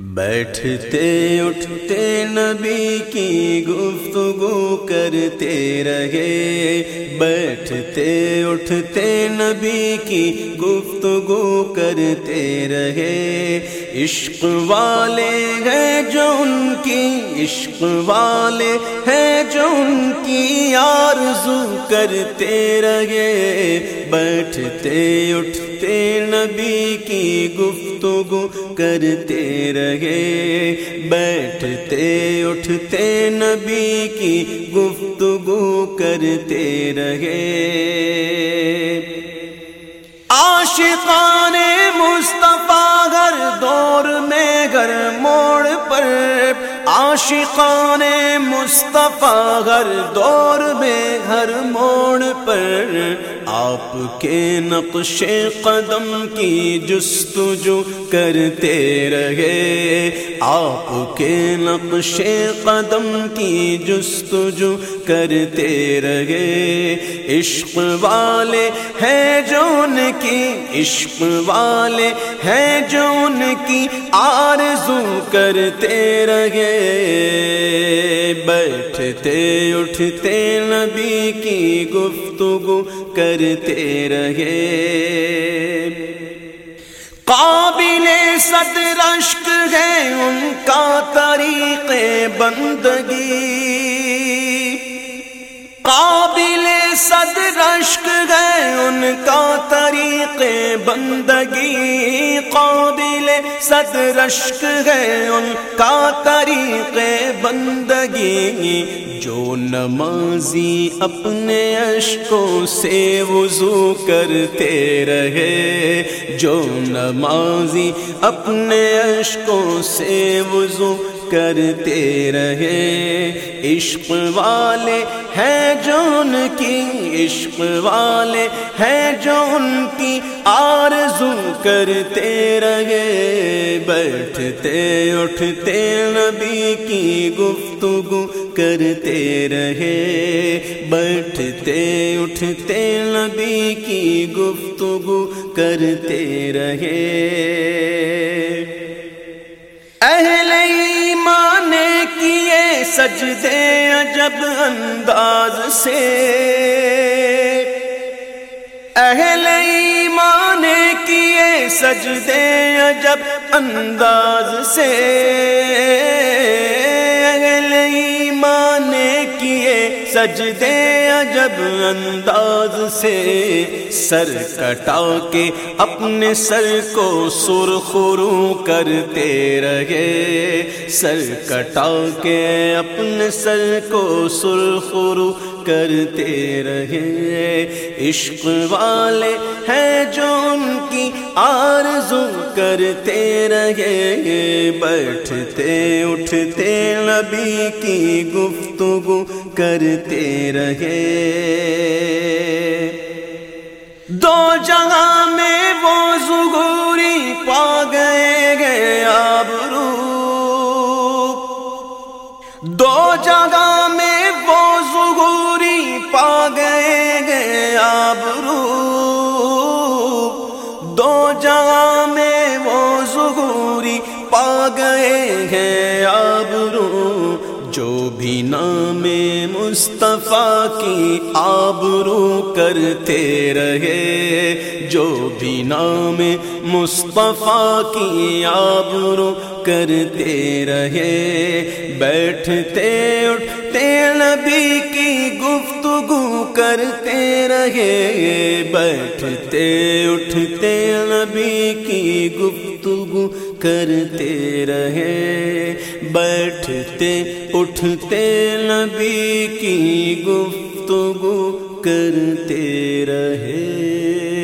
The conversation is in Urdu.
بیٹھتے اٹھتے نبی کی گفتگو کرتے رہے۔ بیٹھتے اٹھتے نبی کی گفتگو کرتے رہے۔ عشق والے ہیں جو ان کی عشق والے ہیں جو ان کی آرزو کرتے رہے، بیٹھتے، اٹھتے، نبی کی گفتگو کرتے رہے۔ بیٹھتے، اٹھتے، نبی کی گفتگو کرتے رہے۔ عاشقان عاشقان مصطفیٰ ہر دور میں، ہر موڑ پر آپ کے نقش قدم کی جستجو کرتے رہے۔ آپ کے نقش قدم کی جستجو کرتے رہے۔ عشق والے ہیں جو ان کی، عشق والے ہیں جو ان کی آرزو کرتے رہے۔ بیٹھتے، اٹھتے، نبی کی گفتگو کرتے رہے۔ قابل صد رشک ہے ان کا طریق بندگی۔ قابل صد رشک ہے ان کا طریق بندگی قابل صد رشک ہے ان کا طریق بندگی جو نمازی اپنے اشکوں سے وضو کرتے رہے، جو نمازی اپنے اشکوں سے وضو کرتے رہے۔ عشق والے ہیں جو ان کی، عشق والے ہیں جو ان کی آرزو کرتے رہے۔ بیٹھتے، اٹھتے، نبی کی گفتگو کرتے رہے۔ بیٹھتے، اٹھتے، نبی کی گفتگو کرتے رہے۔ اہل سجدے عجب انداز سے۔ اہل ایمان کیے سجدے عجب انداز سے۔ سجدے عجب انداز سے سر کٹا کے اپنے سر کو سرخرو کرتے رہے۔ سر کٹا کے اپنے سر کو سرخرو کرتے رہے۔ عشق والے ہیں جو ان کی آرزو کرتے رہے، بیٹھتے، اٹھتے، نبی کی گفتگو کرتے رہے۔ دو جگہ میں وہ زگوری پا گئے گئے آبرو۔ دو جگہ دو جہاں میں وہ ظہوری پا گئے ہیں آبرو جو بھی نام مصطفیٰ کی آبرو کرتے رہے، جو بھی نام مصطفیٰ کی آبرو کرتے رہے۔ بیٹھتے، اٹھتے، نبی کی گفتگو کرتے رہے۔ بیٹھتے، اٹھتے، نبی کی گفتگو کرتے رہے بیٹھتے اٹھتے نبی کی گفتگو کرتے رہے۔